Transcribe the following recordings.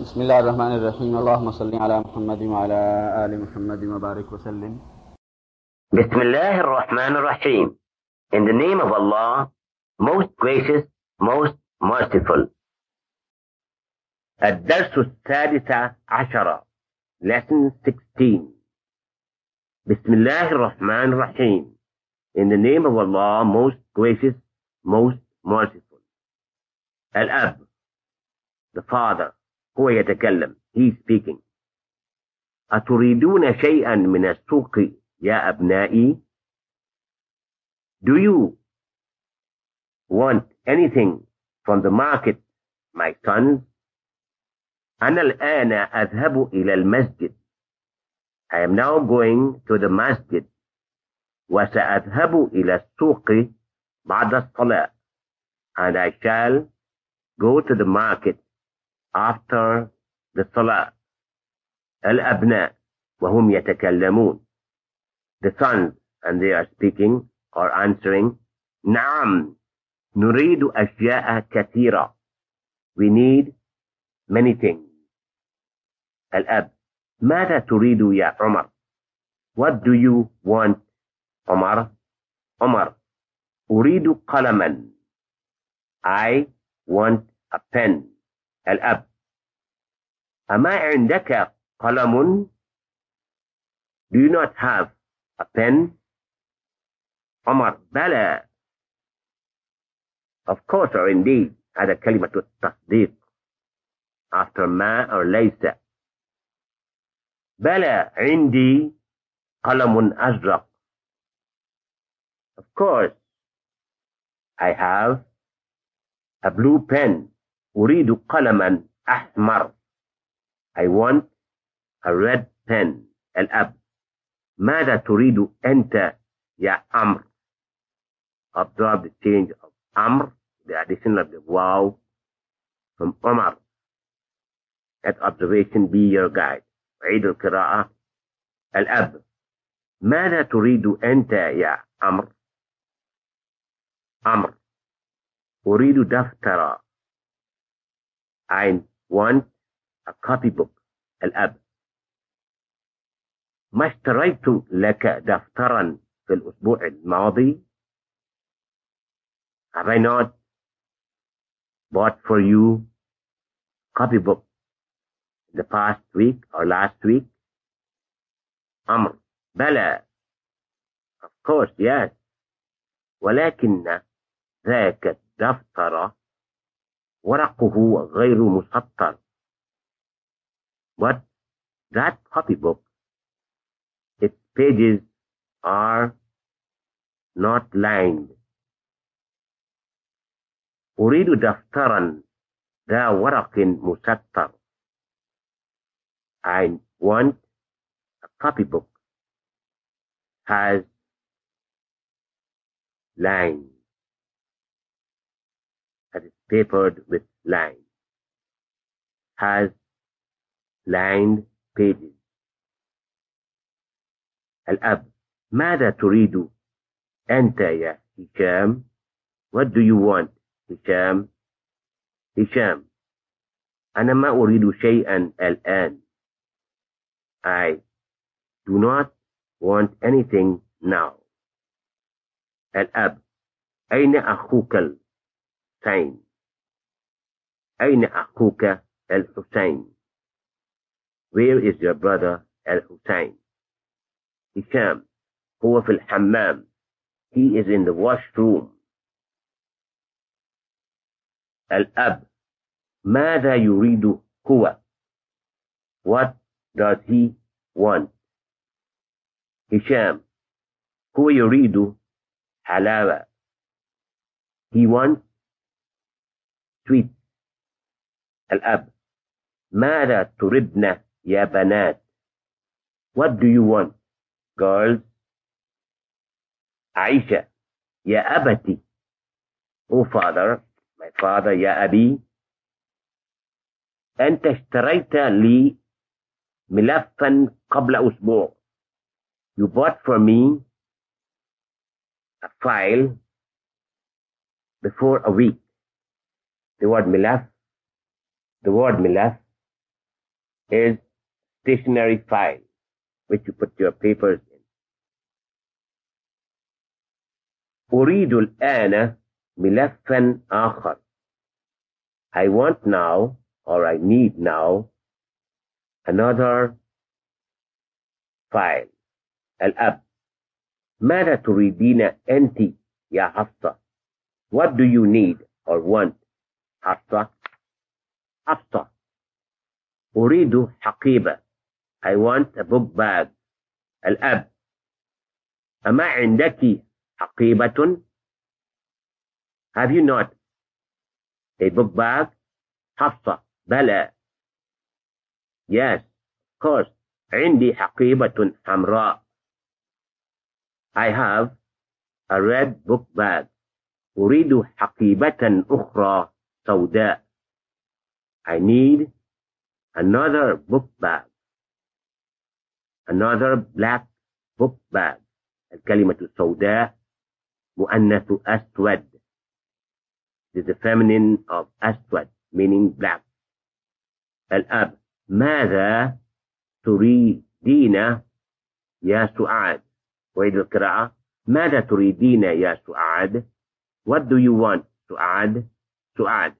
بسم الله الرحمن الرحيم اللهم صل على محمد وعلى آل محمد وبارك وسلم. بسم الله الرحمن الرحيم In the name of Allah, most gracious, most merciful. الدرس السادس عشر Lesson 16 بسم الله الرحمن الرحيم In the name of Allah, most gracious, most merciful. الأب The father. هو يتكلم He speaking أتريدون شيئا من السوق يا أبنائي Do you want anything from the market, my sons? أنا الآن أذهب إلى المسجد. I am now going to the masjid. وسأذهب إلى السوق بعد الصلاة. And I shall go to the market after the salah. الأبناء وهم يتكلمون. The sons and they are speaking or answering نعم نريد أشياء كثيرة we need many things الأب ماذا تريد يا Omar what do you want Omar Omar أريد قلما I want a pen الأب أما عندك قلم do you not have a pen عمر بلى of course or indeed هذا كلمة التصديق after ما or ليس بلى عندي قلم أزرق of course I have a blue pen أريد قلما أحمر. I want a red pen. الأب. ماذا تريد أنت يا أمر؟ أبدأ بالتنج أو أمر. بأدسنا بواو ثم أمر That observation be your guide. عيد القراءة. الأب. ماذا تريد أنت يا أمر؟ أمر. أريد دفتر I want a copybook الأب ما اشتريت لك دفترا في الأسبوع الماضي Have I not bought for you copybook the past week or last week? أمر بلى of course yes ولكن ذاك الدفتر ورقه غير مسطر but that copybook its pages are not lined أريد دفترا ذا ورق مسطر I want a copybook has lines papered with line has lined pages الأب ماذا تريد أنت يا هشام What do you want هشام هشام أنا ما أريد شيئا الآن I do not want anything now الأب أين أخوك الثاني أين أخوك الحسين؟ Where is your brother الحسين? هشام، هو في الحمام. He is in the washroom. الأب، ماذا يريد هو؟ What does he want? هشام، هو يريد حلاوة. He wants sweet. الأب ماذا تردن يا بنات What do you want girls عائشة يا أبتي Oh father my father يا أبي أنت اشتريت لي ملفا قبل أسبوع You bought for me a file before a week. The word milaf, the word milaf is stationary file, which you put your papers in. أريد الآن ملفا آخر. I want now, or I need now, another file. الأب ماذا تريدين أنت يا حفصة What do you need or want حفصة حفصة أريد حقيبة. I want a book bag. الأب. أما عندك حقيبة؟ Have you not a book bag? حفصة. بلى. Yes, of course. عندي حقيبة حمراء. I have a red book bag. أريد حقيبة أخرى سوداء. I need another book bag. Another black book bag. الكلمة السوداء مؤنث أسود. It is the feminine of أسود، meaning black. الأب، ماذا تريدين يا سعاد وعيد القراءة ماذا تريدين يا سعاد What do you want سعاد سعاد،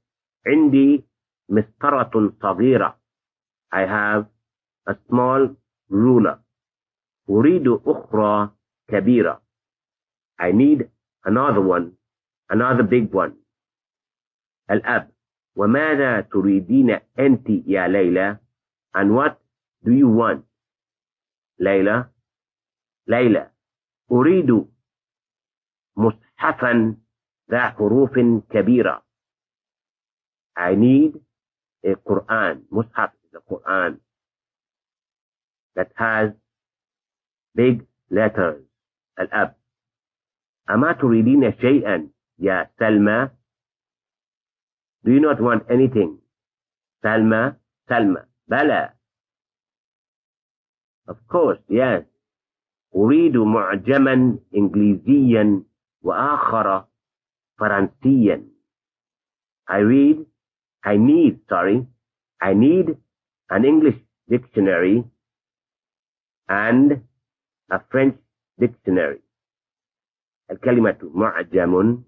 عندي مسطرة صغيرة. I have a small ruler. أريد أخرى كبيرة. I need another one another big one. الأب، وماذا تريدين أنت يا Laila? And what do you want? Laila Laila, أريد مصحفا ذا حروف كبيرة. I need a Quran Mushaf is a Quran that has big letters الأب أما تريدين شيئا يا سلمى Do you not want anything سلمى سلمى بلى Of course, yes. أريد معجما إنجليزيا وآخر فرنسيا I read I need sorry I need an English dictionary and a French dictionary الكلمة معجم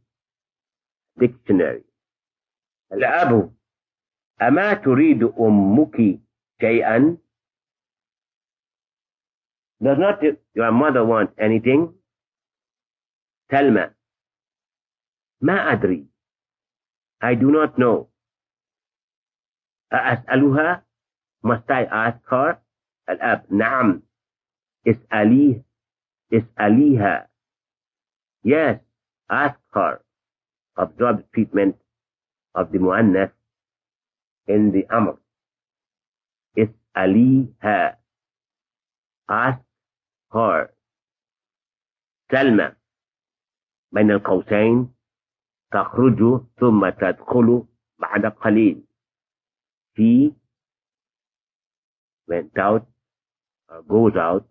dictionary الأب أما تريد أمك شيئا Does not your mother want anything? Telma. ما أدري. I do not know. أسألها? Must I ask her? الأب. نعم. اسأليه. اسأليها. Yes. Ask her. Observe treatment of the مؤنث in the أمر. اسأليها. Ask her سلمى بين القوسين تخرج ثم تدخل بعد قليل she went out or goes out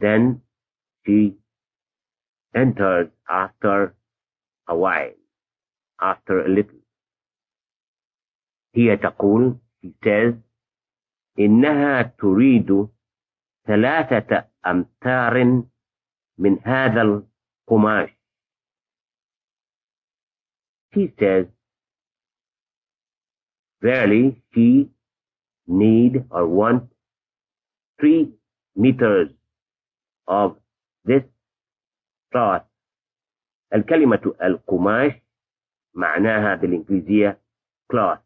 then she enters after a while after a little هي تقول she says إنها تريد ثلاثة أمتار من هذا القماش. She says, verily she need or want three meters of this cloth. الكلمة القماش معناها بالإنجليزية cloth.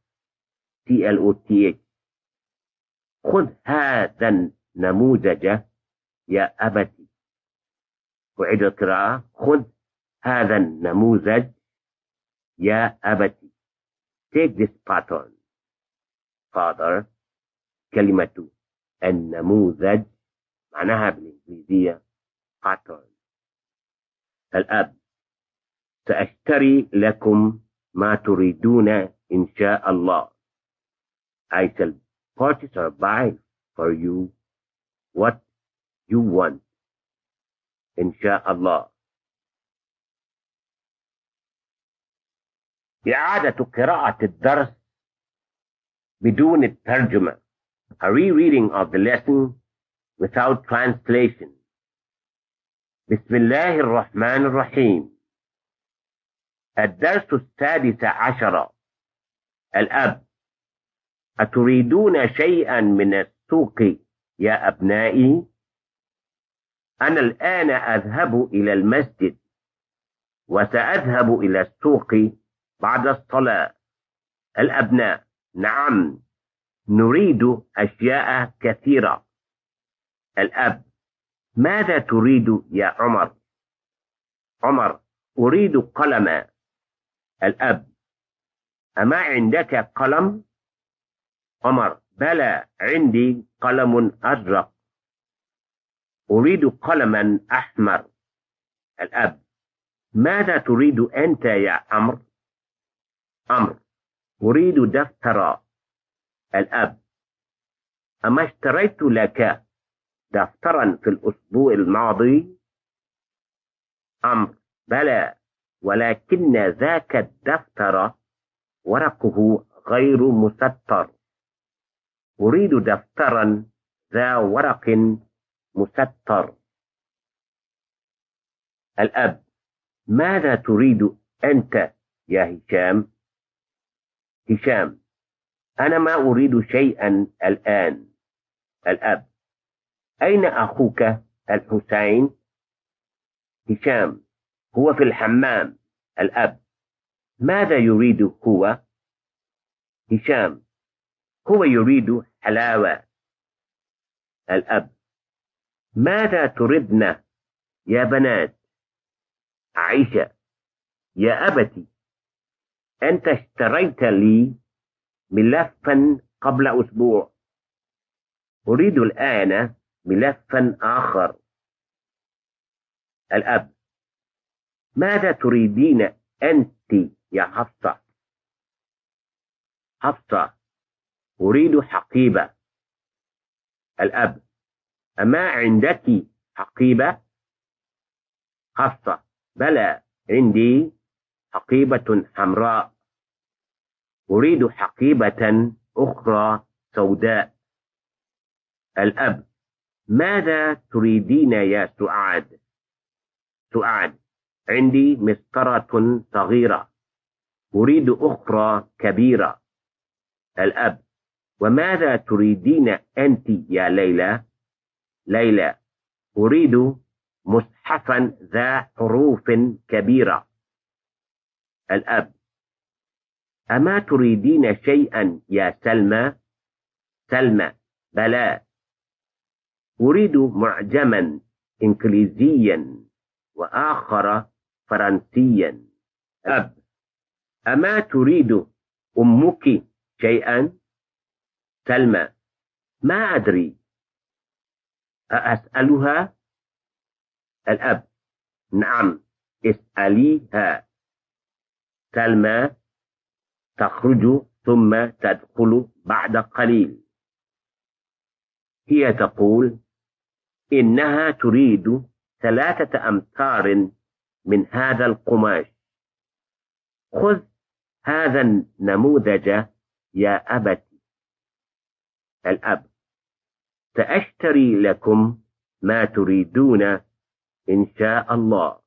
C-L-O-T-H. خذ هذا النموذج يا أبتي أعيد القراءة خذ هذا النموذج يا أبتي take this pattern father كلمة النموذج معناها بالإنجليزية pattern الأب سأشتري لكم ما تريدون إن شاء الله I shall purchase or buy for you what you want inshallah إعادة قراءة الدرس بدون الترجمة A rereading of the lesson without translation. بسم الله الرحمن الرحيم الدرس السادس عشر. الأب. أتريدون شيئا من السوق يا أبنائي؟ أنا الآن أذهب إلى المسجد وسأذهب إلى السوق بعد الصلاة. الأبناء. نعم. نريد أشياء كثيرة. الأب، ماذا تريد يا عمر؟ عمر، أريد قلما الأب، أما عندك قلم؟ عمر، بلى، عندي قلم أزرق. أريد قلما أحمر. الأب، ماذا تريد أنت يا عمرو عمرو أريد دفترا الأب. أما اشتريت لك دفترا في الأسبوع الماضي؟ عمرو بلى. ولكن ذاك الدفتر ورقه غير مستر أريد دفترا ذا ورق مستر الأب، ماذا تريد أنت يا هشام؟ هشام. أنا ما أريد شيئا الآن. الأب. أين أخوك الحسين؟ هشام. هو في الحمام. الأب. ماذا يريد هو؟ هشام. هو يريد حلاوة. الأب. ماذا تردن يا بنات؟ عائشة. يا أبتي. أنت اشتريت لي ملفا قبل أسبوع. أريد الآن ملفا آخر. الأب، ماذا تريدين أنت يا حفصة؟ حفصة، أريد حقيبة. الأب، أما عندك حقيبة؟ حفصة، بلى، عندي حقيبة حمراء. أريد حقيبة أخرى سوداء. الأب، ماذا تريدين يا سعاد؟ سعاد، عندي مسطرة صغيرة. أريد أخرى كبيرة. الأب، وماذا تريدين أنت يا ليلى؟ ليلى، أريد مصحفا ذا حروف كبيرة. الأب أما تريدين شيئا يا سلمى؟ سلمى، بلى. أريد معجما إنجليزيا وآخر فرنسيا. أب، أما تريد أمك شيئا؟ سلمى، ما أدري. أسألها الأب، نعم، اسأليها. سلمى تخرج ثم تدخل بعد قليل. هي تقول إنها تريد ثلاثة أمتار من هذا القماش. خذ هذا النموذج يا أبت الأب، سأشتري لكم ما تريدون إن شاء الله.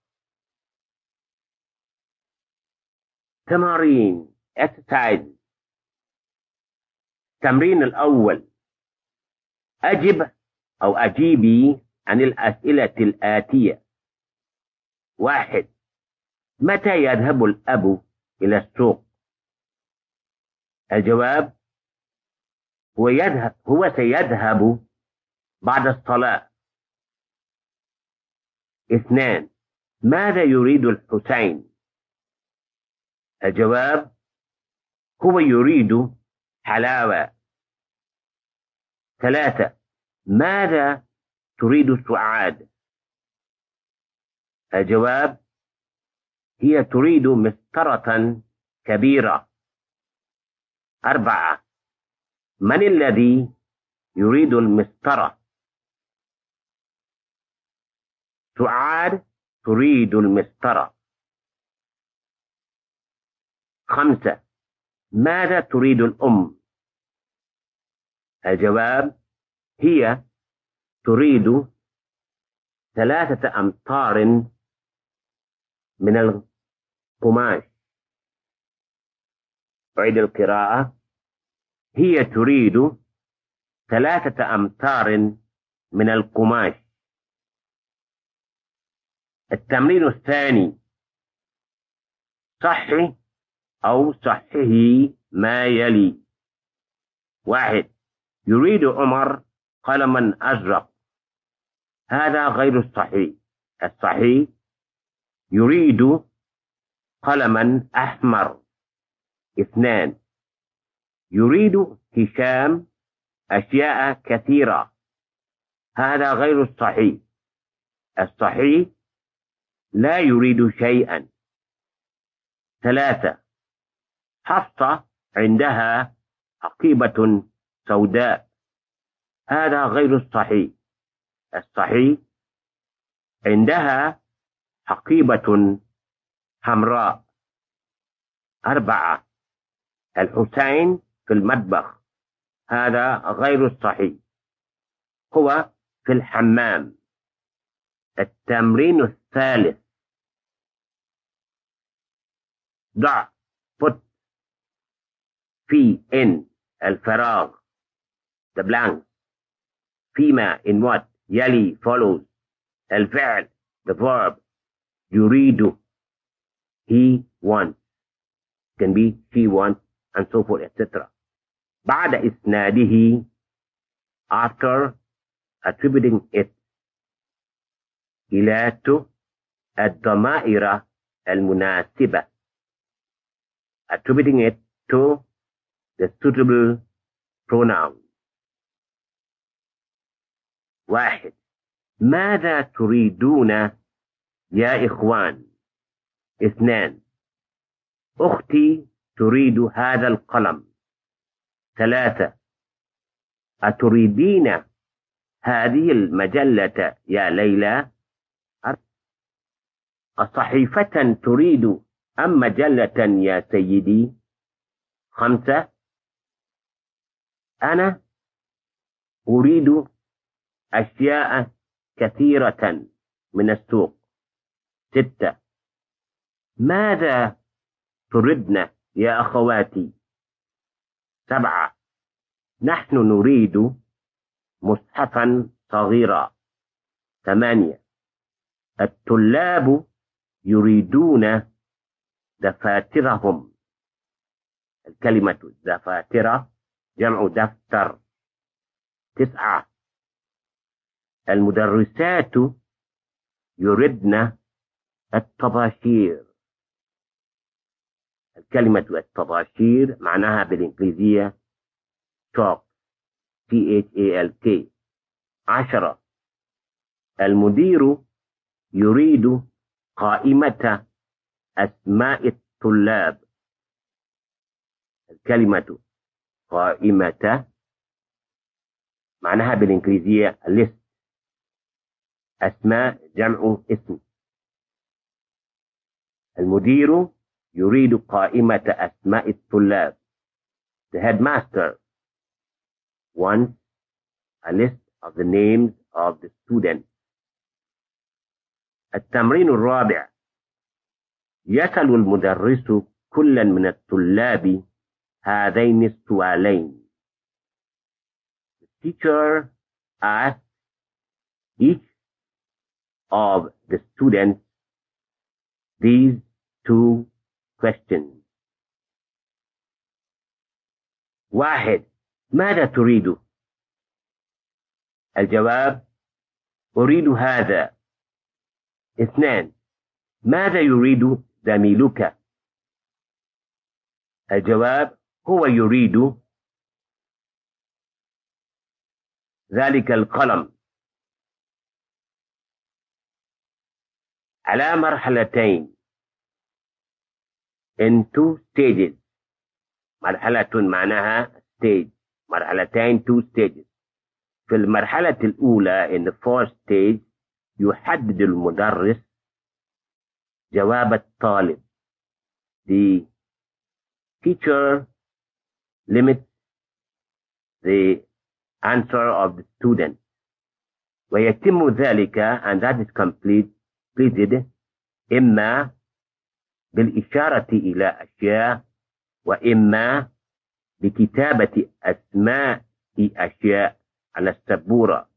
تمارين. Exercise التمرين الأول. أجب أو أجيبي عن الأسئلة الآتية. واحد. متى يذهب الأب إلى السوق؟ الجواب، هو يذهب، هو سيذهب بعد الصلاة. اثنان. ماذا يريد الحسين؟ الجواب هو يريد حلاوة ثلاثة. ماذا تريد سعاد الجواب، هي تريد مسطرة كبيرة. أربعة، من الذي يريد المسطرة؟ سعاد تريد المسطرة. خمسة ماذا تريد الأم؟ الجواب هي تريد ثلاثة أمتار من القماش. أعيد القراءة. هي تريد ثلاثة أمتار من القماش. التمرين الثاني. صحي أو صحه ما يلي. واحد. يريد عمر قلما أزرق. هذا غير الصحيح. الصحيح. يريد قلما أحمر. اثنان. يريد هشام أشياء كثيرة. هذا غير الصحيح. الصحيح لا يريد شيئا. ثلاثة. حفصة عندها حقيبة سوداء. هذا غير الصحيح. الصحيح عندها حقيبة حمراء. أربعة. الحسين في المطبخ. هذا غير الصحيح. هو في الحمام. التمرين الثالث. ضع. put في in الفراغ the blank فيما in what يلي follows الفعل the verb يريد he wants can be she wants and so forth etc بعد إسناده after attributing it إلى to الضمائر المناسبة attributing it to the suitable pronoun. واحد. ماذا تريدون يا إخوان؟ اثنان. أختي تريد هذا القلم. ثلاثة. أتريدين هذه المجلة يا ليلى؟ أصحيفة تريد أم مجلة يا سيدي؟ خمسة. أنا أريد أشياء كثيرة من السوق. ستة. ماذا تردن يا أخواتي؟ سبعة. نحن نريد مصحفا صغيرا. ثمانية. الطلاب يريدون دفاترهم. الكلمة دفاتر جمع دفتر. تسعة. المدرسات يردن الطباشير الكلمة الطباشير معناها بالإنجليزية talk. T H A L K. عشرة. المدير يريد قائمة أسماء الطلاب. الكلمة قائمة معناها بالإنجليزية list أسماء، جمع، اسم. المدير يريد قائمة أسماء الطلاب. The headmaster wants a list of the names of the students. التمرين الرابع. يسأل المدرس كلا من الطلاب هذين السؤالين. The teacher asks each of the students these two questions. واحد، ماذا تريد؟ الجواب، أريد هذا. اثنان، ماذا يريد زميلك؟ الجواب هو يريد ذلك القلم على مرحلتين. In two stages. مرحلة معناها stage. مرحلتين two stages. في المرحلة الأولى in the first stage يحدد المدرس جواب الطالب. The teacher limits the answer of the student. ويتم ذلك and that is complete, completed إما بالإشارة إلى أشياء وإما بكتابة أسماء أشياء على السبورة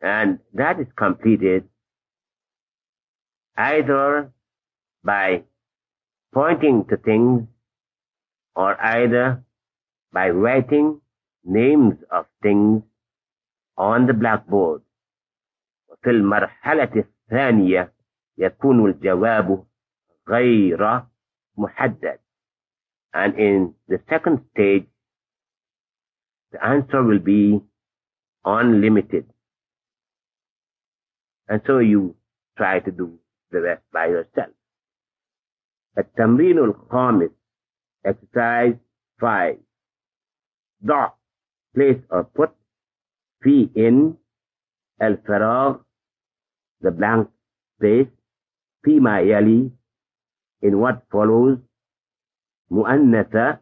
and that is completed either by pointing to things or either by writing names of things on the blackboard وفي المرحلة الثانية يكون الجواب غير محدد and in the second stage the answer will be unlimited and so you try to do the rest by yourself التمرين الخامس exercise 5 ضع place or put في in الفراغ the blank space فيما يلي in what follows مؤنثة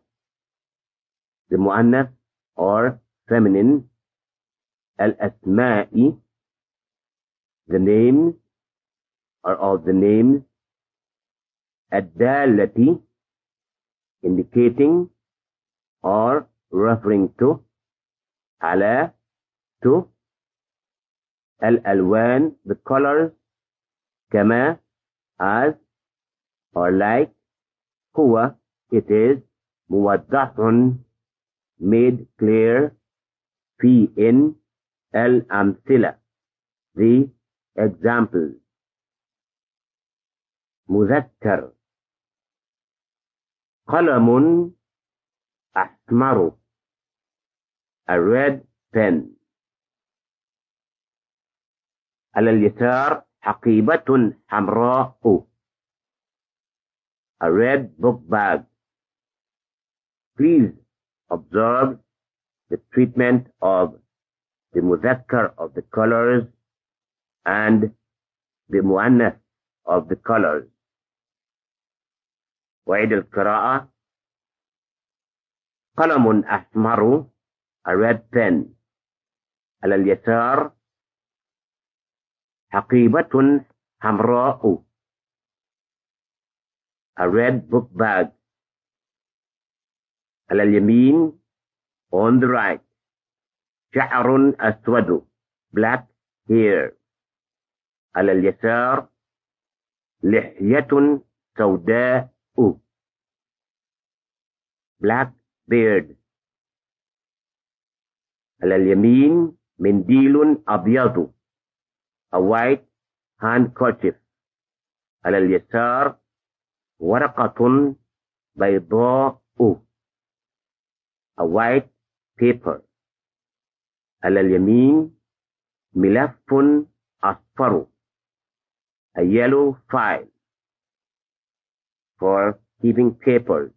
the مؤنث or feminine الأسماء the names or all the names الدالة indicating or referring to على to الألوان the colors كما as or like هو it is موضح made clear في in الأمثلة the examples مذكر قلم أحمر a red pen على اليسار حقيبة حمراء a red book bag please observe the treatment of the مذكر of the colors and the مؤنث of the colors وعيد القراءة. قلم أحمر، a red pen. على اليسار، حقيبة حمراء. a red book bag. على اليمين، on the right. شعر أسود، black hair. على اليسار، لحية سوداء. Black beard على اليمين منديل أبيض a white handkerchief. على اليسار ورقة بيضاء a white paper. على اليمين ملف أصفر a yellow file. For keeping papers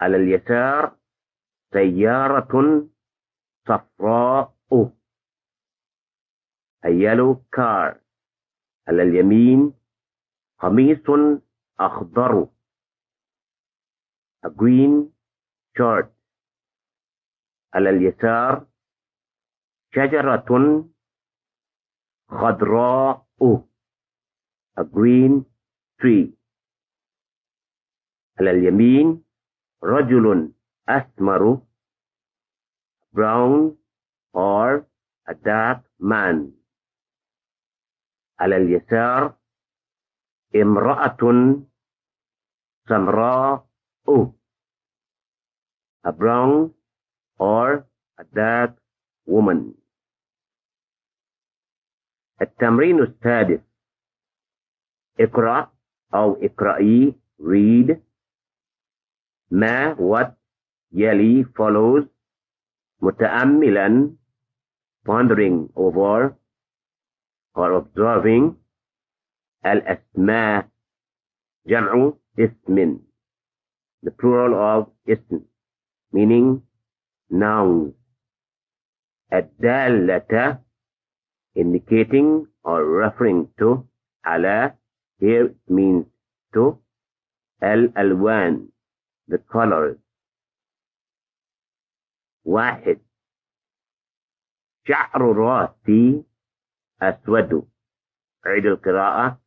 على اليسار سيارة صفراء a yellow car. على اليمين قميص أخضر a green shirt. على اليسار شجرة خضراء a green tree. على اليمين، رجل أسمر brown or a dark man. على اليسار، امرأة سمراء. A brown or a dark woman. التمرين السادس. اقرأ أو اقرأي، read. ما what يلي follows متأملا pondering over or observing الأسماء جمع اسم the plural of اسم meaning nouns الدالة indicating or referring to على here means to الألوان the colors واحد. شعر راسي أسود. عيد القراءة.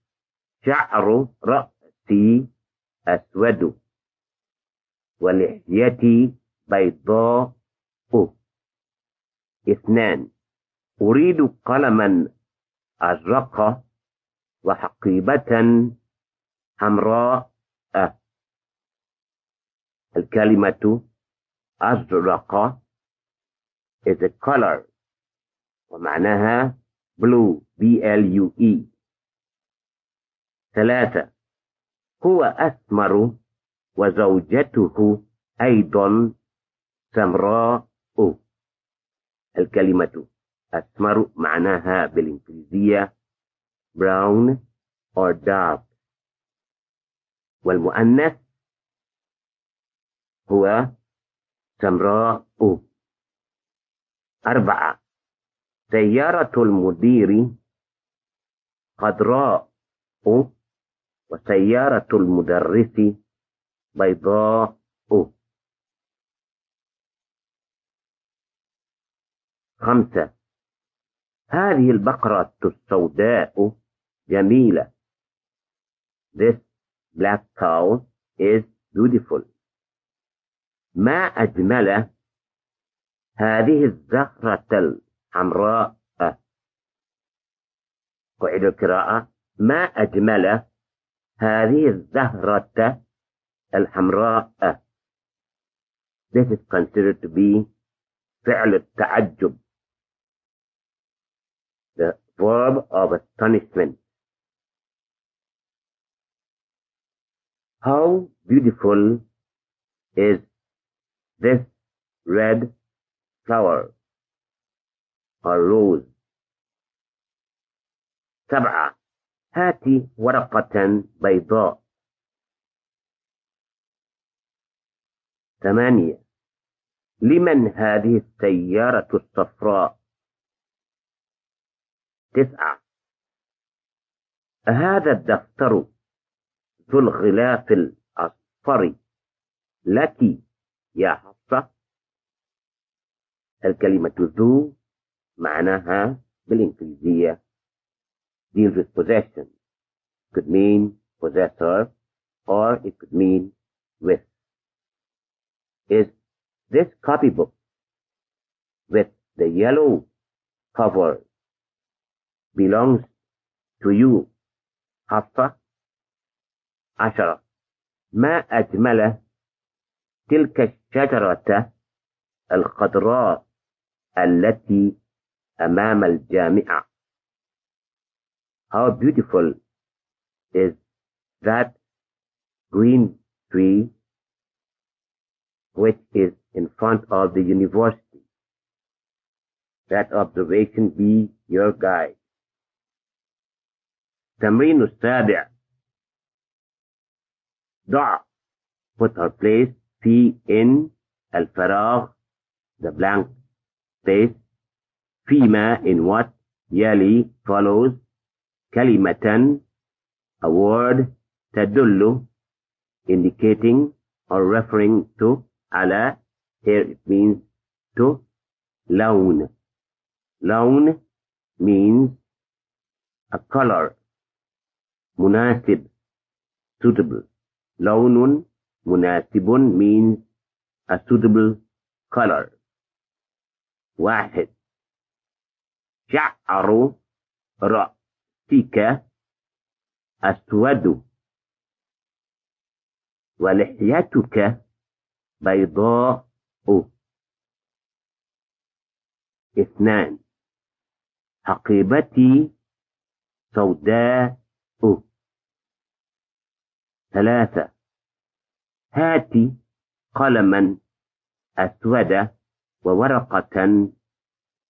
شعر رأسي أسود. ولحيتي بيضاء. اثنان. أريد قلما أزرق وحقيبة حمراء. الكلمة أزرق is a color ومعناها blue B L U E. ثلاثة. هو أسمر وزوجته أيضا سمراء. الكلمة أسمر معناها بالإنجليزية brown or dark. والمؤنث هو سمراء أربعة. سيارة المدير خضراء وسيارة المدرس بيضاء خمسة. هذه البقرة السوداء جميلة. This black cow is beautiful. ما أجمل هذه الزهرة الحمراء؟ قعد القراءة. ما أجمل هذه الزهرة Alhamra? This is considered to be فعل التعجب. The verb of astonishment. How beautiful is this red flower or rose. سبعة هاتي ورقة بيضاء ثمانية لمن هذه السيارة الصفراء تسعة هذا الدفتر ذو الغلاف الأصفر لك يا حفصة الكلمة ذو معناها بالإنجليزية deals with possession could mean possessor or it could mean with is this copybook with the yellow cover belongs to you حفصة عشرة ما أجمل تلك الشجرة الخضراء التي أمام الجامعة How beautiful is that green tree which is in front of the university. That observation be your guide. تمرين السابع ضع put or place في in الفراغ the blank space فيما in what يلي follows كلمة a word تدل indicating or referring to على here it means to لون لون means a color مناسب suitable لون مناسب means a suitable color. واحد. شعر رأسك أسود. ولحيتك بيضاء. اثنان. حقيبتي سوداء. ثلاثة. هاتي قلما أسود وورقة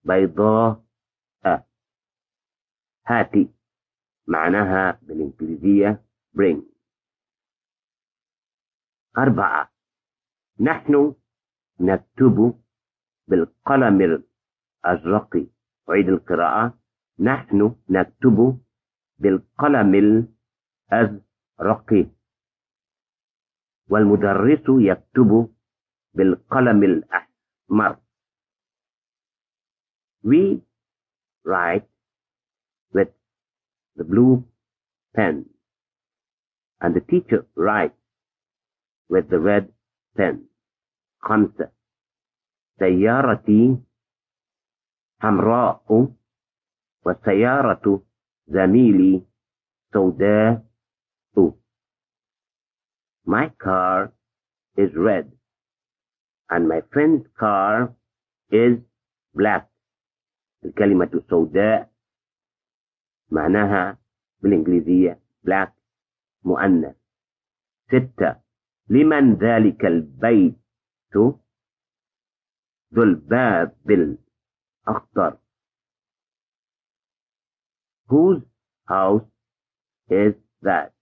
بيضاء. هاتي معناها بالإنجليزية bring. أربعة. نحن نكتب بالقلم الأزرق. أعيد القراءة. نحن نكتب بالقلم الأزرق. والمدرس يكتب بالقلم الأحمر. We write with the blue pen and the teacher writes with the red pen. خمسة. سيارتي حمراء وسيارة زميلي سوداء. My car is red and my friend's car is black. الكلمة سوداء معناها بالإنجليزية black مؤنث. ستة لمن ذلك البيت ذو الباب الأخضر Whose house is that?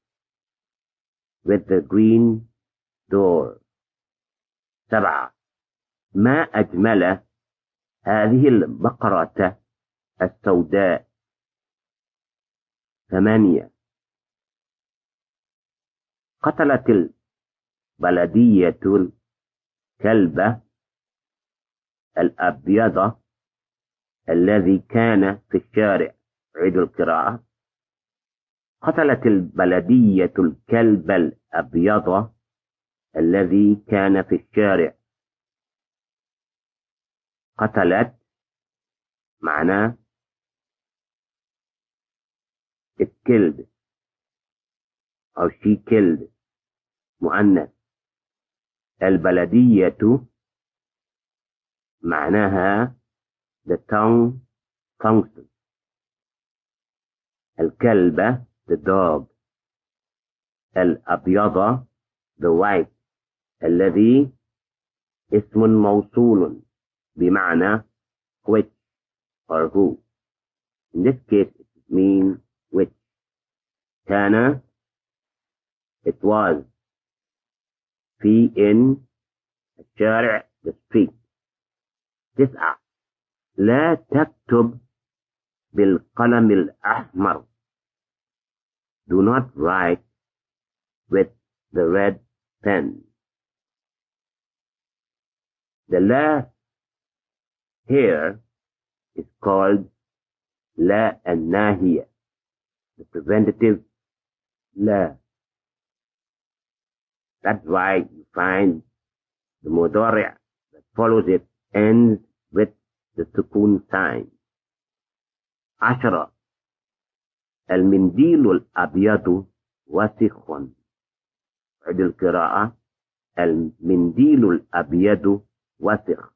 With the green door. سبعة. ما أجمل هذه البقرة السوداء؟ ثمانية. قتلت البلدية الكلب الأبيض الذي كان في الشارع. عيد القراءة. قتلت البلدية الكلب الأبيض الذي كان في الشارع. قتلت معناه it killed أو she killed مؤنث. البلدية معناها the town council. الكلبة the dog الأبيض the white الذي اسم موصول بمعنى which or who in this case it means which كان it was في in الشارع the street تسعة لا تكتب بالقلم الأحمر do not write with the red pen the la here is called la الناهية the preventative la that's why you find the مضارع that follows it ends with the sukun sign. عشرة المنديل الأبيض وسخ. عد القراءة. المنديل الأبيض وسخ.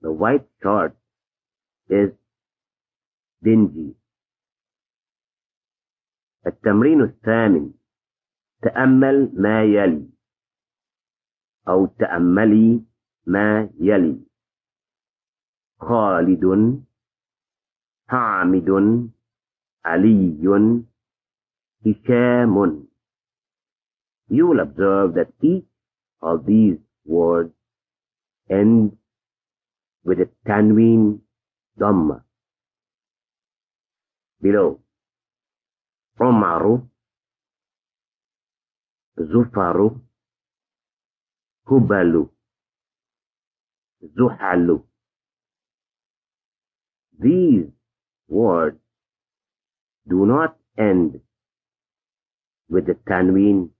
The white shirt is dingy. التمرين الثامن. تأمل ما يلي. أو تأملي ما يلي. خالد حامد علي هشام You will observe that each of these words ends with a tanween dhamma. Below, Umaru, Zufaru, Hubalu, Zuhalu. These words do not end with the tanween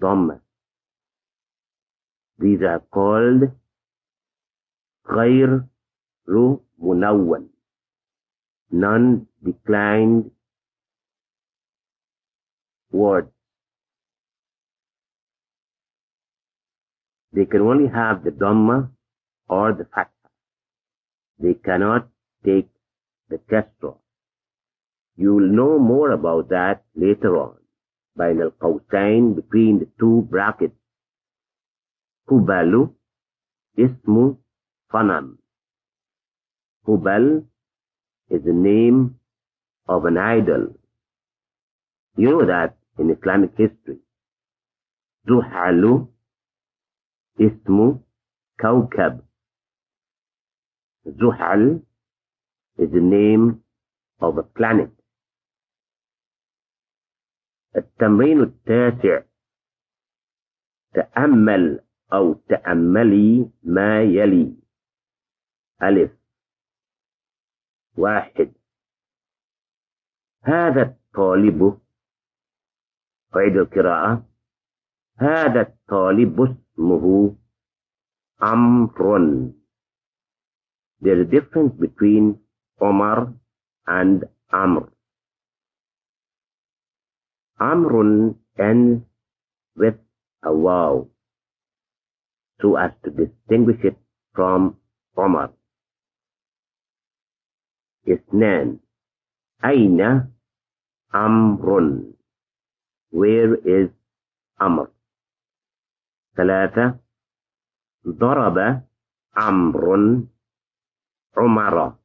dhamma. These are called غير منون non-declined words. They can only have the Dhamma or the Fatha. They cannot take the Kasra. You will know more about that later on by al qawsain between the two brackets. Hubalu ismu fanam. Hubal is the name of an idol. You know that in Islamic history. Zuhalu ismu kawkab. Zuhal is the name of a planet. التمرين التاسع. تأمل أو تأملي ما يلي. ألف. واحد. هذا الطالب. أعيد القراءة. هذا الطالب اسمه عمرو. There is a difference between Omar and Amr. Amrun ends with a waw so as to distinguish it from Omar. اثنان أين أمر Where is أمر ثلاثة ضرب عمرو عمر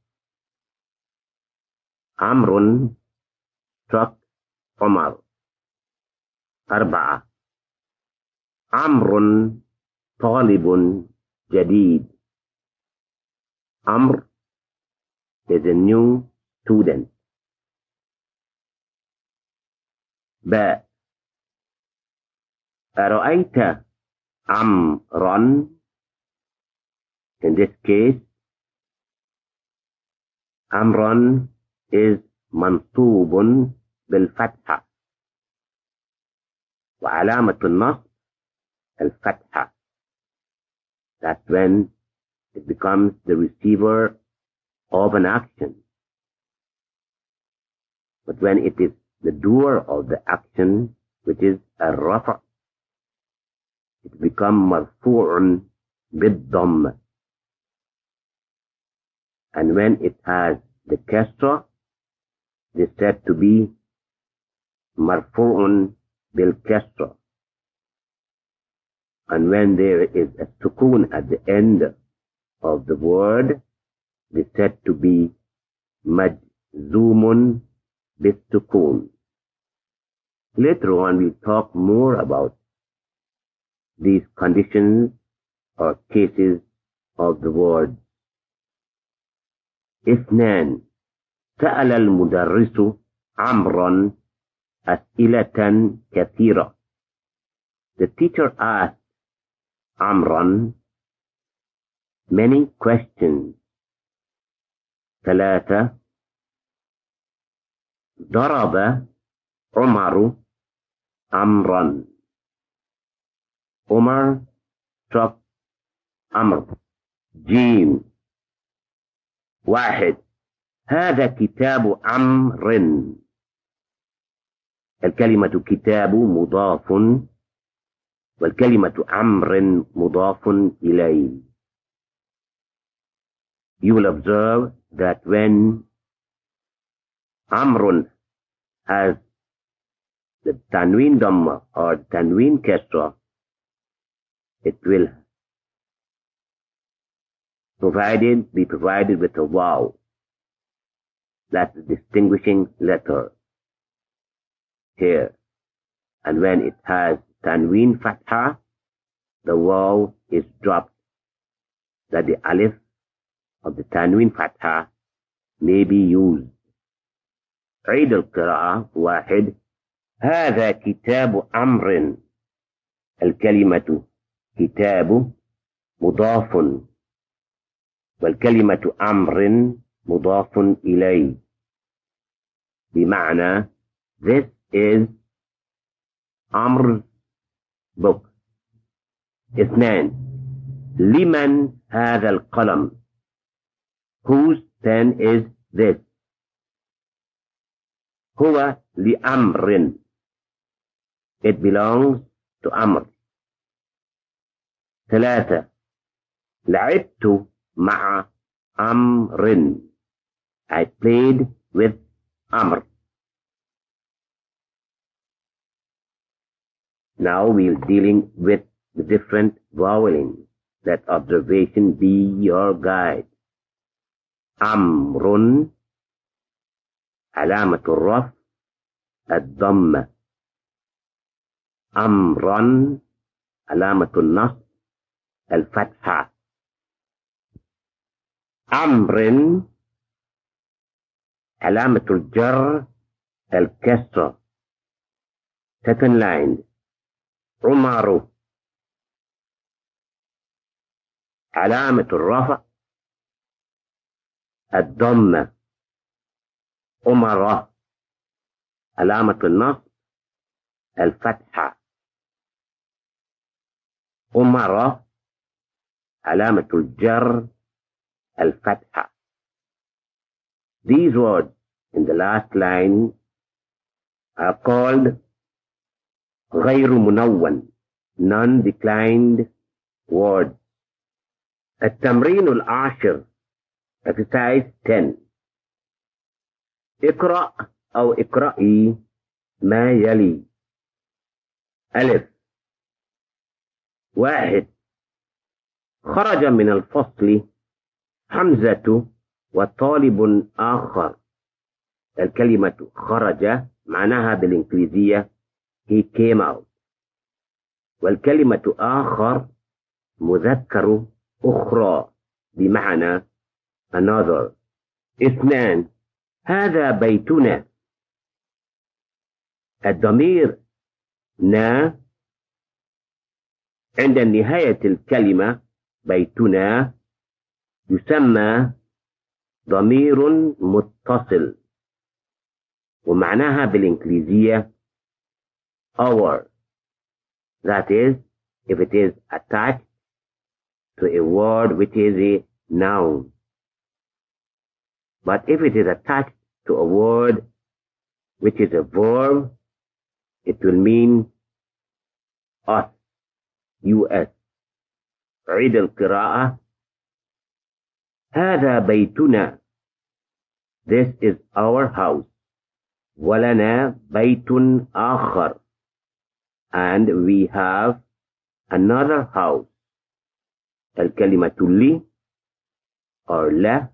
عمرو struck عمر أربعة عمرو طالب جديد عمرو is a new student. باء أرأيت عمرا in this case Umra is منصوب بالفتحة وعلامة النصب الفتحة that when it becomes the receiver of an action but when it is the doer of the action which is a rafa it becomes marfu'un bid-dhamm and when it has the kasra is said to be marfu'un bil kasra and when there is a sukun at the end of the word it is said to be majzumun bisukun later on we'll talk more about these conditions or cases of the word اثنان سأل المدرس عمرا أسئلة كثيرة. The teacher asked Umra many questions. ثلاثة. ضرب عمر عمرا. عمر struck عمرو جيم. واحد. هذا كتاب عمر الكلمة كتاب مضاف والكلمة عمر مضاف إليه You will observe that when Amrun has the Tanween Dhamma or Tanween Kesra, it will provided be provided with a wow. That's the distinguishing letter here. And when it has Tanween Fatha, the wow is dropped. That the alif of the Tanween Fatha may be used. عيد القراءة واحد هذا كتاب أمر الكلمة كتاب مضاف والكلمة أمر مضاف إليه. بمعنى، this is أمر book. اثنان لمن هذا القلم? whose pen is this? هو لأمر. It belongs to أمر ثلاثة. لعبت مع أمر. I played with أمر Now we're dealing with the different vowelings. Let observation be your guide. أمر علامة الرفع الضمة أمرا علامة النصب الفتحة أمر علامة الجر الكسرة second line. Umar. علامة الرفع. الضمة أمرة علامة النصب. الفتحة أمرة علامة الجر. الفتحة These words in the last line are called غير منون. Non-declined words. التمرين العاشر، exercise 10 اقرأ أو اقرأي ما يلي. ألف. واحد. خرج من الفصل. حمزة. وطالب آخر. الكلمة خرج، معناها بالإنجليزية he came out. والكلمة آخر مذكر أخرى، بمعنى another. اثنان. هذا بيتنا. الضمير نا. عند نهاية الكلمة بيتنا يسمى ضمير متصل ومعناها بالإنجليزية our that is if it is attached to a word which is a noun but if it is attached to a word which is a verb it will mean us us عيد القراءة هذا بيتنا this is our house ولنا بيت آخر and we have another house الكلمة لي or law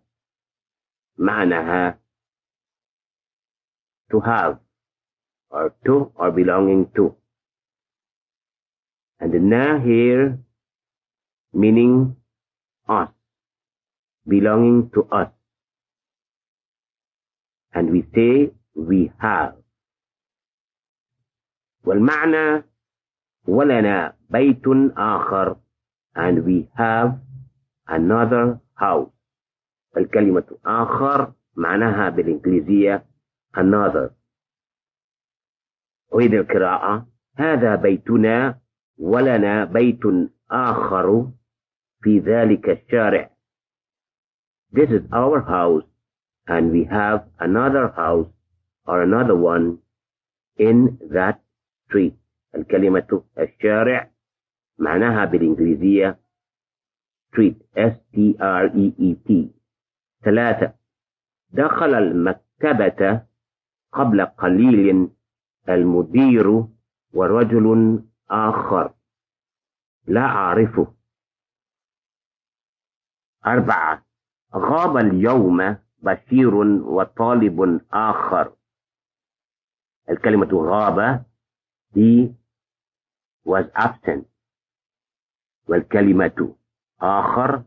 معناها to have or to or belonging to and the na here meaning us belonging to us. And we say we have. والمعنى ولنا بيت آخر. And we have another house. الكلمة آخر معناها بالإنجليزية another. أريد القراءة. هذا بيتنا ولنا بيت آخر. في ذلك الشارع This is our house and we have another house or another one in that street. الكلمة الشارع معناها بالإنجليزية street S T R E E T. ثلاثة دخل المكتبة قبل قليل المدير ورجل آخر لا أعرفه أربعة غاب اليوم بشير وطالب آخر. الكلمة غاب he was absent. والكلمة آخر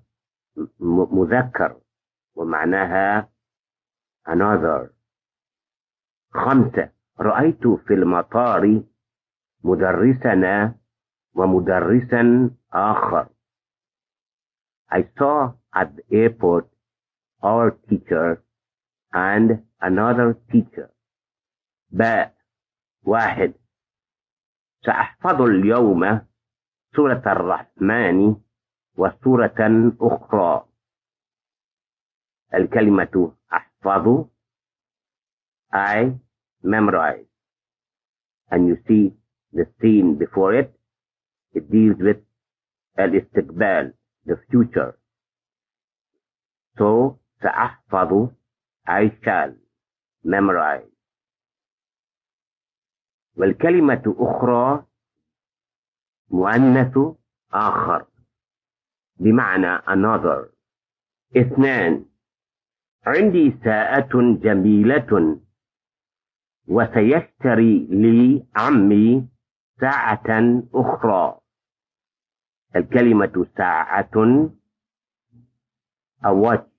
مذكر. ومعناها another. خمسة رأيت في المطار مدرسنا ومدرسا آخر. I saw at the airport our teacher and another teacher باء واحد سأحفظ اليوم سورة الرحمن وسورة أخرى الكلمة أحفظ I memorize and you see the scene before it it deals with الاستقبال the future so سأحفظ I shall memorize. والكلمة أخرى، مؤنث آخر. بمعنى another. اثنان. عندي ساعة جميلة. وسيشتري لي عمي ساعة أخرى. الكلمة ساعة. a watch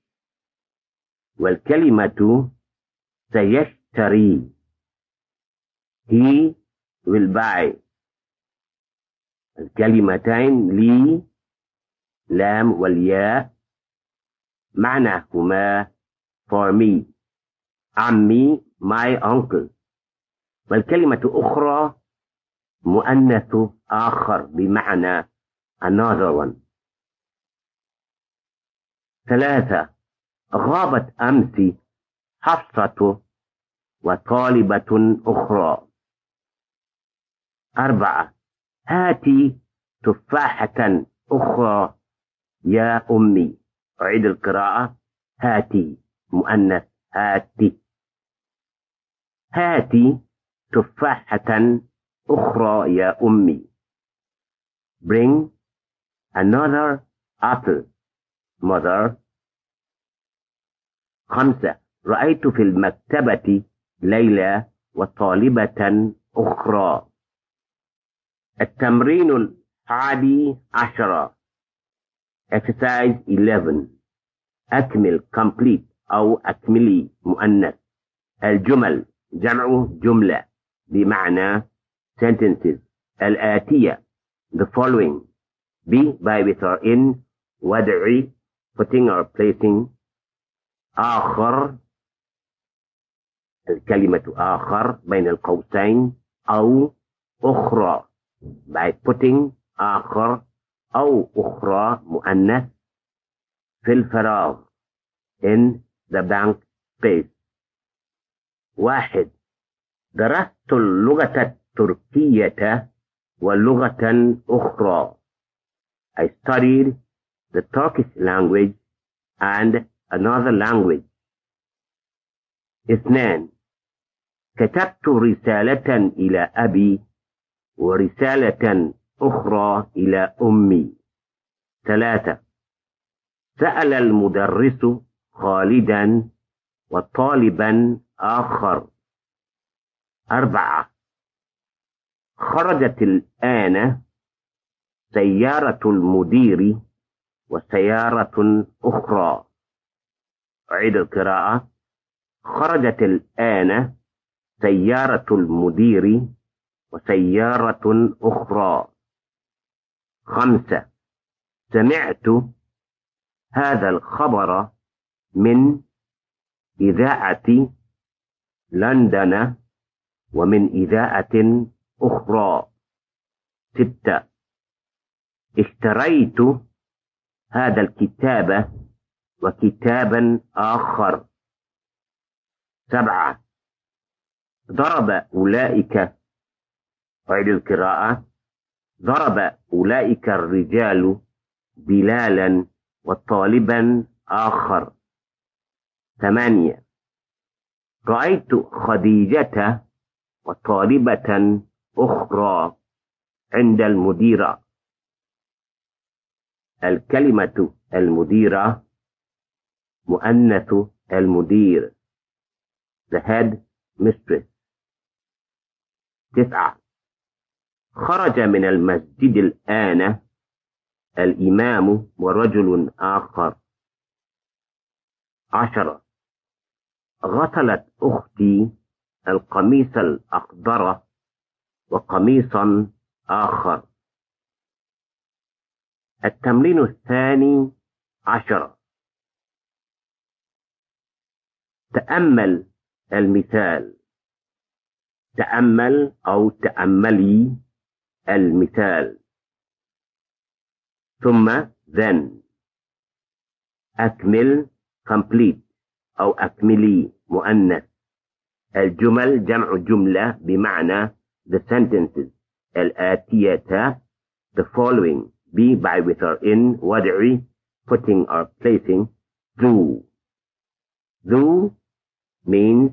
والكلمة سيشتري. He will buy. الكلمتين لي، لام والياء معناهما for me. عمي، my uncle. والكلمة أخرى مؤنث آخر بمعنى another one. ثلاثة. غابت أمس حفصة وطالبة أخرى. أربعة هاتي تفاحة أخرى. يا أمي، أعيد القراءة. هاتي، مؤنث، هاتي. هاتي تفاحة أخرى، يا أمي. Bring another apple mother. خمسة. رأيت في المكتبة ليلى وطالبة أخرى. التمرين الحادي عشر. Exercise 11 أكمل complete أو أكملي مؤنث. الجمل، جمع جملة. بمعنى sentences. الآتية، the following. Be by with or in. ودعي putting or placing. آخر، الكلمة آخر بين القوسين أو أخرى. By putting آخر أو أخرى مؤنث في الفراغ in the blank space. واحد. درست اللغة التركية ولغة أخرى. I studied the Turkish language and another language. اثنان كتبت رسالة إلى أبي ورسالة أخرى إلى أمي. ثلاثة. سأل المدرس خالدا وطالبا آخر. أربعة. خرجت الآن سيارة المدير وسيارة أخرى. أعيد القراءة، خرجت الآن سيارة المدير وسيارة أخرى. خمسة، سمعت هذا الخبر من إذاعة لندن ومن إذاعة أخرى. ستة، اشتريت هذا الكتاب وكتابا آخر. سبعة. ضرب أولئك. أعيد القراءة. ضرب أولئك الرجال بلالا وطالبا آخر. ثمانية. رأيت خديجة وطالبة أخرى عند المديرة. الكلمة المديرة مؤنث المدير. The head mistress. تسعة. خرج من المسجد الآن الإمام ورجل آخر. عشرة. غسلت أختي القميص الأخضر وقميصا آخر. التمرين الثاني عشر تأمل المثال. تأمل أو تأملي المثال. ثم then. أكمل complete أو أكملي مؤنث. الجمل جمع جملة بمعنى the sentences. الآتية the following. Be by with or in. وضعي putting or placing. ذو ذو means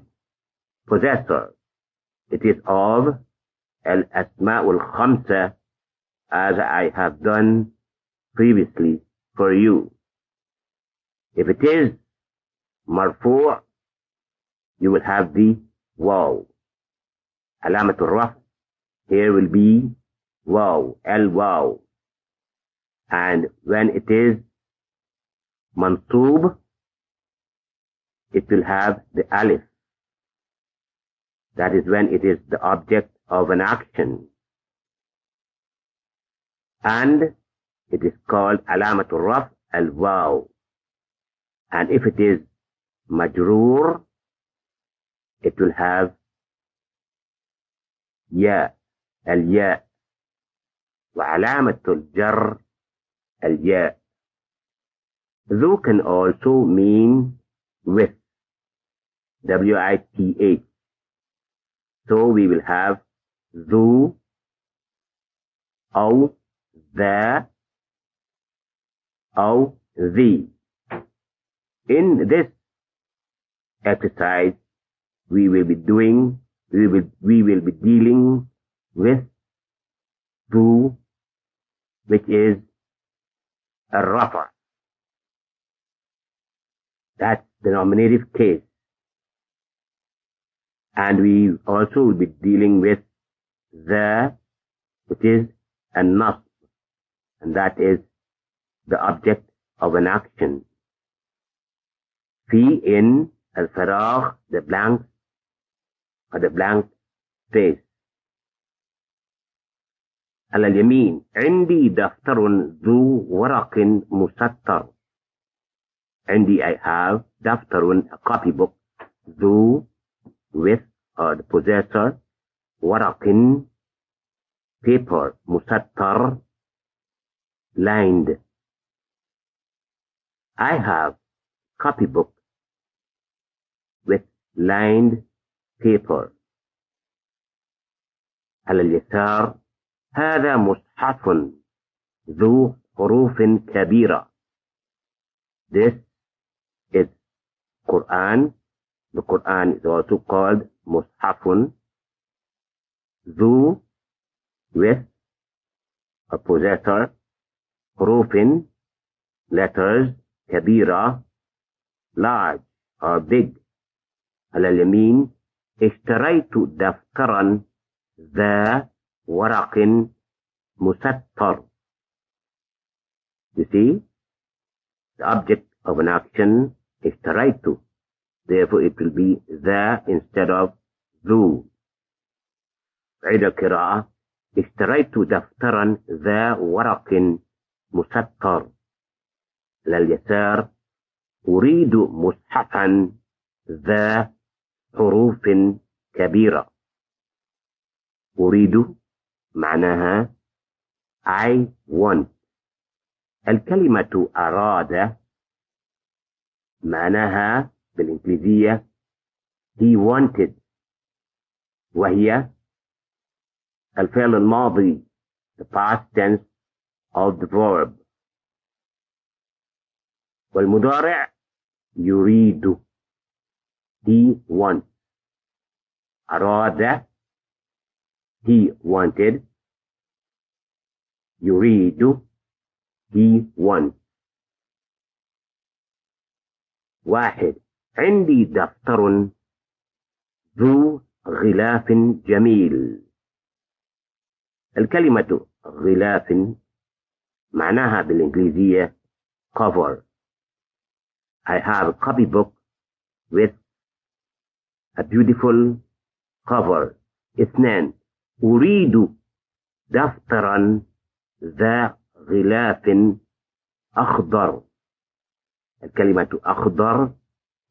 possessor it is of al الأسماء الخمسة as I have done previously for you if it is مرفوع you will have the wow علامة الرفع here will be wow الواو and when it is mansub it will have the alif that is when it is the object of an action and it is called alamatul raf al-waw and if it is majroor, it will have يا الياء وعلامة الجر الياء ذو can also mean with W-I-T-H so we will have ذو أو ذا أو ذي in this exercise we will be doing we will we will be dealing with ذو which is a rafa that's the nominative case and we also will be dealing with the which is a nasb and that is the object of an action في in al الفراغ the blank or the blank space على اليمين عندي دفتر ذو ورق مسطر عندي I have دفتر a copybook ذو with or the possessor ورق paper مسطر lined I have copybook with lined paper على اليسار هذا مصحف ذو حروف كبيرة This is Quran. The Quran is also called مصحف ذو with a possessor حروف letters كبيرة large or big على اليمين اشتريت دفترا ذا ورق مسطر You see, the object of an action is اشتريت therefore it will be the instead of ذو عيد القراءة. اشتريت دفترا ذا ورق مسطر. على اليسار. أريد مصحفا ذا حروف كبيرة. أريد معناها I want. الكلمة أراد معناها بالإنجليزية he wanted وهي الفعل الماضي the past tense of the verb والمضارع يريد he wants أراد he wanted يريد he wants واحد عندي دفتر ذو غلاف جميل. الكلمة غلاف معناها بالإنجليزية cover. I have a copybook with a beautiful cover. اثنان. أريد دفترا ذا غلاف أخضر. الكلمة أخضر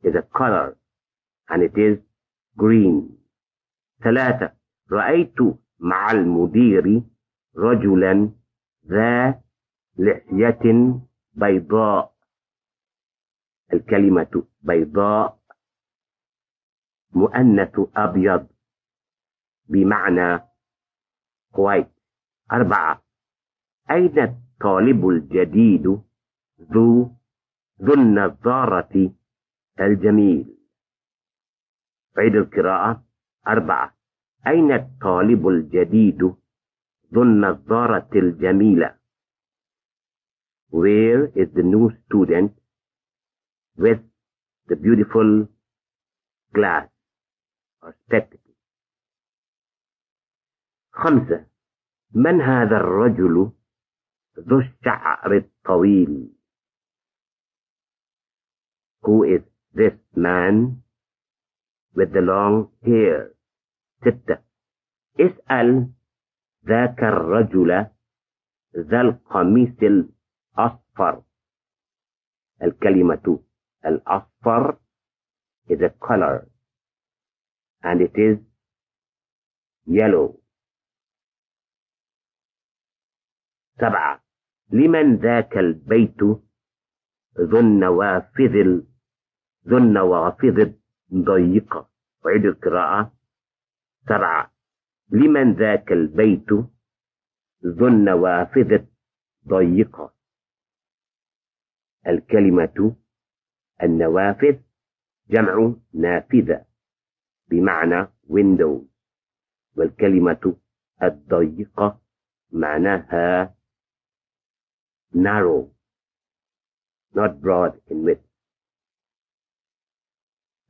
is a color and it is green. ثلاثة. رأيت مع المدير رجلا ذا لحية بيضاء. الكلمة بيضاء مؤنث أبيض بمعنى white. أربعة. أين الطالب الجديد ذو ذو النظارة الجميل. عيد القراءة أربعة. أين الطالب الجديد ذو النظارة الجميلة؟ Where is the new student with the beautiful glass or spectacle? خمسة. من هذا الرجل ذو الشعر الطويل؟ Who is this man with the long hair. ستة اسأل ذاك الرجل ذا القميص الأصفر الكلمة الأصفر is a color and it is yellow. سبعة لمن ذاك البيت ذو النوافذ الأصفر ذو النوافذ ضيقة أعيد القراءة سبعة لمن ذاك البيت ذو النوافذ ضيقة الكلمة النوافذ جمع نافذة بمعنى window. والكلمة الضيقة معناها narrow. Not broad in width.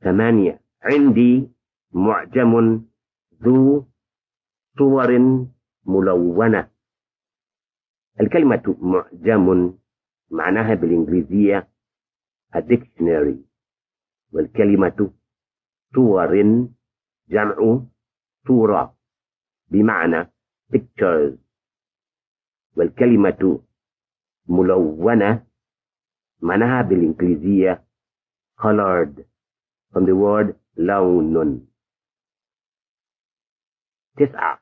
ثمانية. عندي معجم ذو صور ملونة. الكلمة معجم معناها بالإنجليزية a dictionary. والكلمة صور جمع صورة. بمعنى pictures. والكلمة ملونة معناها بالإنجليزية colored. From the word لون تسعة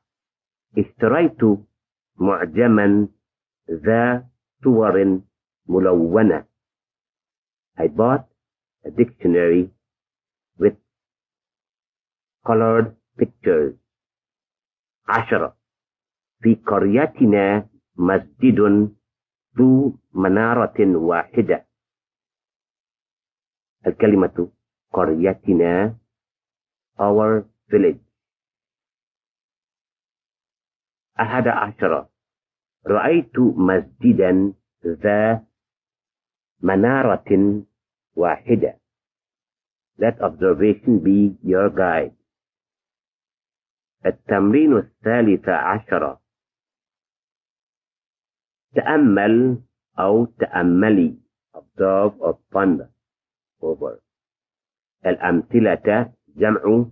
اشتريت معجما ذا صور ملونة I bought a dictionary with colored pictures. عشرة في قريتنا مسجد ذو منارة واحدة الكلمة قريتنا our village. أحد عشر. رأيت مسجدا ذا منارة واحدة. Let observation be your guide. التمرين الثالث عشر. تأمل أو تأملي. Observe or ponder over. الأمثلة جمع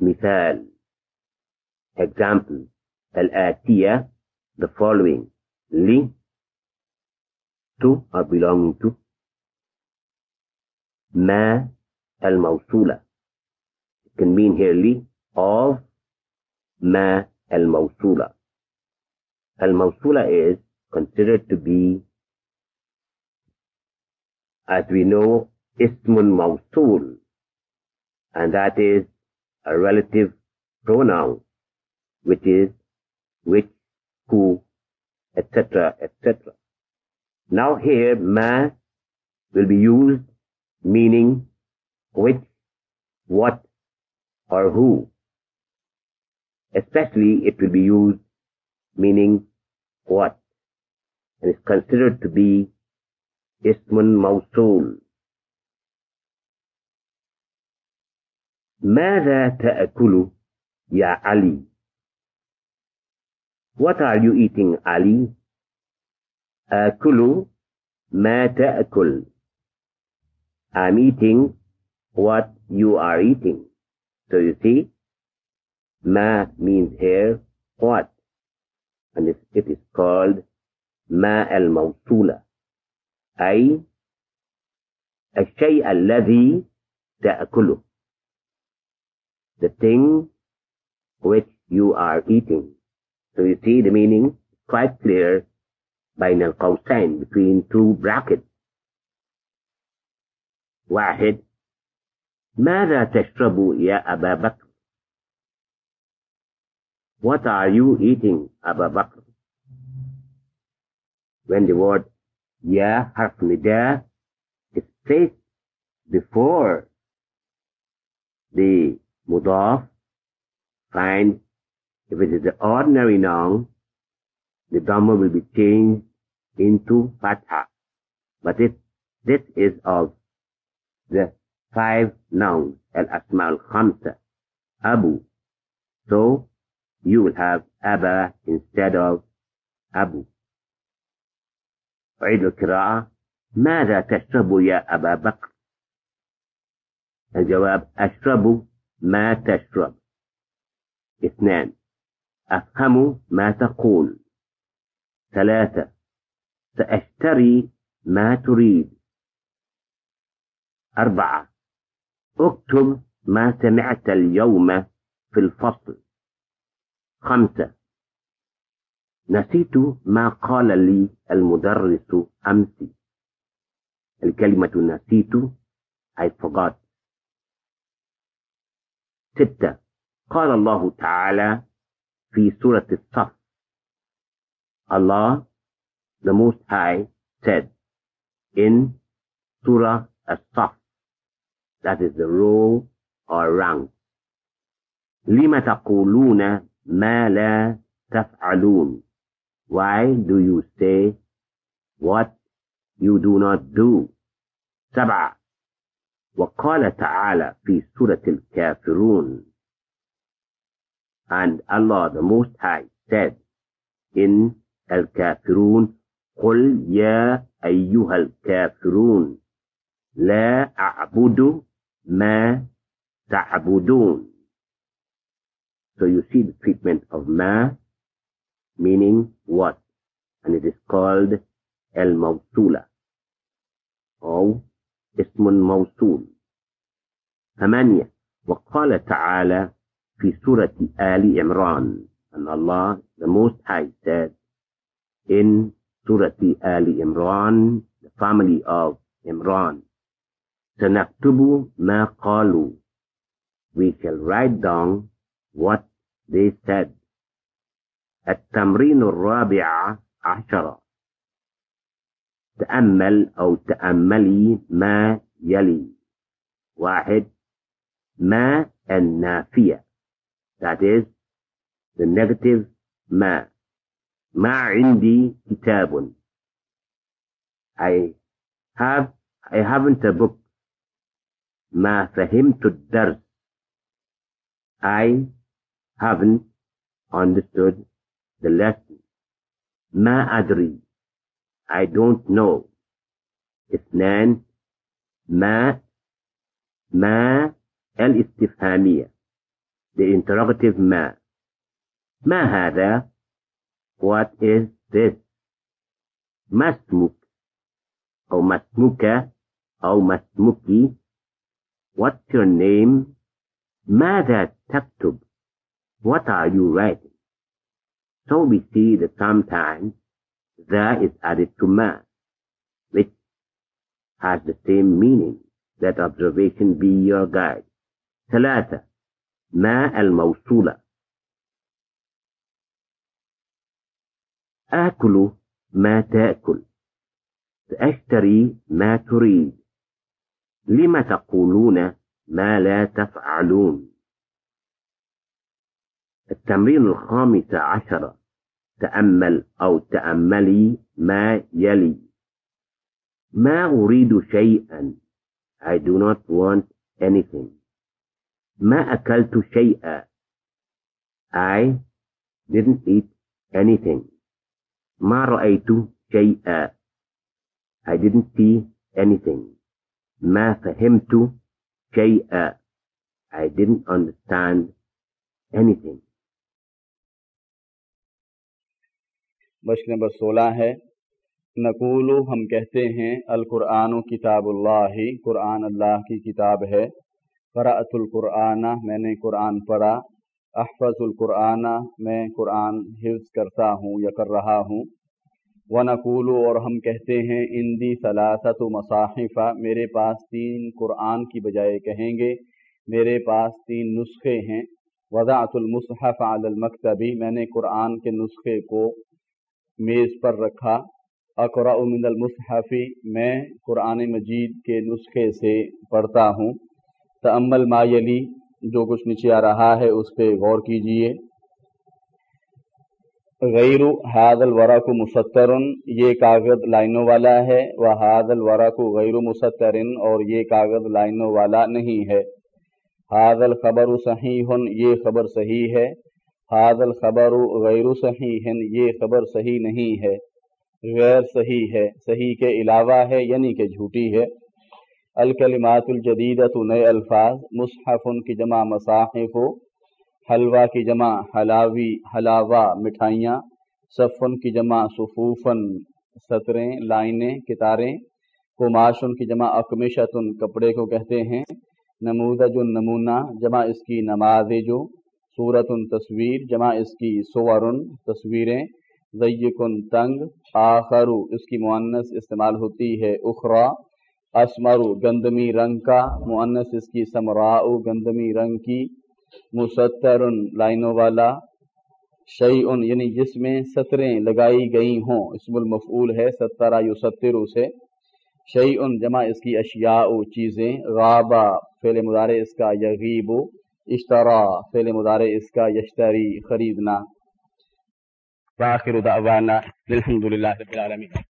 مثال example الآتية the following لي to or belonging to ما الموصولة it can mean here لي of ما الموصولة الموصولة is considered to be as we know اسم موصول and that is a relative pronoun which is which, who, etc., etc. Now here, ma will be used meaning which, what, or who. Especially it will be used meaning what, and is considered to be ismun mawsul. ماذا تأكل يا علي What are you eating, Ali? Akulu ma ta'akul. I'm eating what you are eating. So you see, ma means here what? And it, is called ma al-mawsula. أي الشيء الذي تأكله. The thing which you are eating. So you see the meaning quite clear بين القوسين between two brackets. واحد ماذا تشرب يا أبا بكر؟ What are you eating, أبا بكر? When the word يا حرف نداء is placed before the مضاف, find if it is the ordinary noun, the Dhamma will be changed into Fatha. But if this is of the five nouns, Al-Asma al-Khamsa, Abu, so you will have Aba instead of Abu. عيد القراءة ماذا تشرب يا أبا بكر الجواب أشرب ما تشرب. اثنان. أفهم ما تقول. ثلاثة. سأشتري ما تريد. أربعة. اكتب ما سمعت اليوم في الفصل. خمسة. نسيت ما قال لي المدرس أمس. الكلمة نسيت. I forgot. ستة قال الله تعالى في سورة الصف Allah the Most High said in Surah As-Saf that is the row or rank لم تقولون ما لا تفعلون why do you say what you do not do سبعة وقال تعالى في سورة الكافرون and Allah the Most High said in الكافرون قل يا أيها الكافرون لا أعبد ما تعبدون So you see the treatment of ma, meaning what? And it is called al-mawsula, or اسم موصول. ثمانية. وقال تعالى في سورة آل عمران. أن الله، the most high said in سورة آل Imran, the family of Imran, سنكتب ما قالوا. We shall write down what they said. التمرين الرابع عشره تأمل أو تأملي ما يلي واحد ما النافية that is the negative ما ما عندي كتاب I have I haven't a book ما فهمت الدرس I haven't understood the lesson ما أدري I don't know اثنان ما ما الاستفهامية the interrogative ما ما هذا what is this ما اسمك أو ما اسمك أو ما اسمك what's your name ماذا تكتب what are you writing so we see that sometimes that is added to ma which has the same meaning let observation be your guide. ثلاثة ما الموصولة آكل ما تأكل سأشتري ما تريد لم تقولون ما لا تفعلون التمرين الخامس عشر تأمل أو تأملي ما يلي ما أريد شيئا I do not want anything ما أكلت شيئا I didn't eat anything ما رأيت شيئا I didn't see anything ما فهمت شيئا I didn't understand anything مشق نمبر سولہ ہے۔ نقول ہم کہتے ہیں، القرآن و کتاب اللہ، قرآن اللہ کی کتاب ہے۔ قرأت القرآن، میں نے قرآن پڑھا۔ احفظ القرآن، میں قرآن حفظ کرتا ہوں یا کر رہا ہوں۔ و نقول اور ہم کہتے ہیں، اندی ثلاثت و مصاحفہ میرے پاس تین قرآن کی بجائے کہیں گے۔ میرے پاس تین نسخے ہیں۔ وضاعت المصحف علی المکتبی، میں نے قرآن کے نسخے کو میز پر رکھا۔ اقرا من المصحفی میں قرآن مجید کے نسخے سے پڑھتا ہوں۔ تعمل مایلی جو کچھ نیچے آ رہا ہے اس پہ غور کیجیے۔ غیر حاد الورا کو مسترن یہ کاغذ لائنوں والا ہے۔ وہ حاد الورا کو غیر مسترن اور یہ کاغذ لائنوں والا نہیں ہے۔ حاد الخبر صحیح، یہ خبر صحیح ہے۔ حاد الخبر غیر صحیح، یہ خبر صحیح نہیں ہے، غیر صحیح ہے، صحیح کے علاوہ ہے یعنی کہ جھوٹی ہے۔ الکلمات الجدیدت نئے الفاظ، مصحف کی جمع مصاحف، حلوہ کی جمع حلاوی، حلاوہ مٹھائیاں صفن کی جمع صفوفن سطریں، لائنیں، کتاریں۔ کماشن کی جمع اکمشتن کپڑے کو کہتے ہیں۔ نمودج نمونہ جمع اس کی نماز جو صورت تصویر جمع اس کی صور تصویریں ضیقن تنگ، آخر اس کی معنس استعمال ہوتی ہے اخرا، اسمر گندمی رنگ کا معنس اس کی سمراء گندمی رنگ کی مستر لائنوں والا شعی ان یعنی جس میں سطریں لگائی گئی ہوں، اسم المفعول ہے سترا یو ستر سے شعی ان جمع اس کی اشیاء چیزیں، غابہ، فعل مدارے اس کا یغیب اشترا فعل مدارے اس کا یشتری خریدنا دعوانا الحمد للہ رب العالمین۔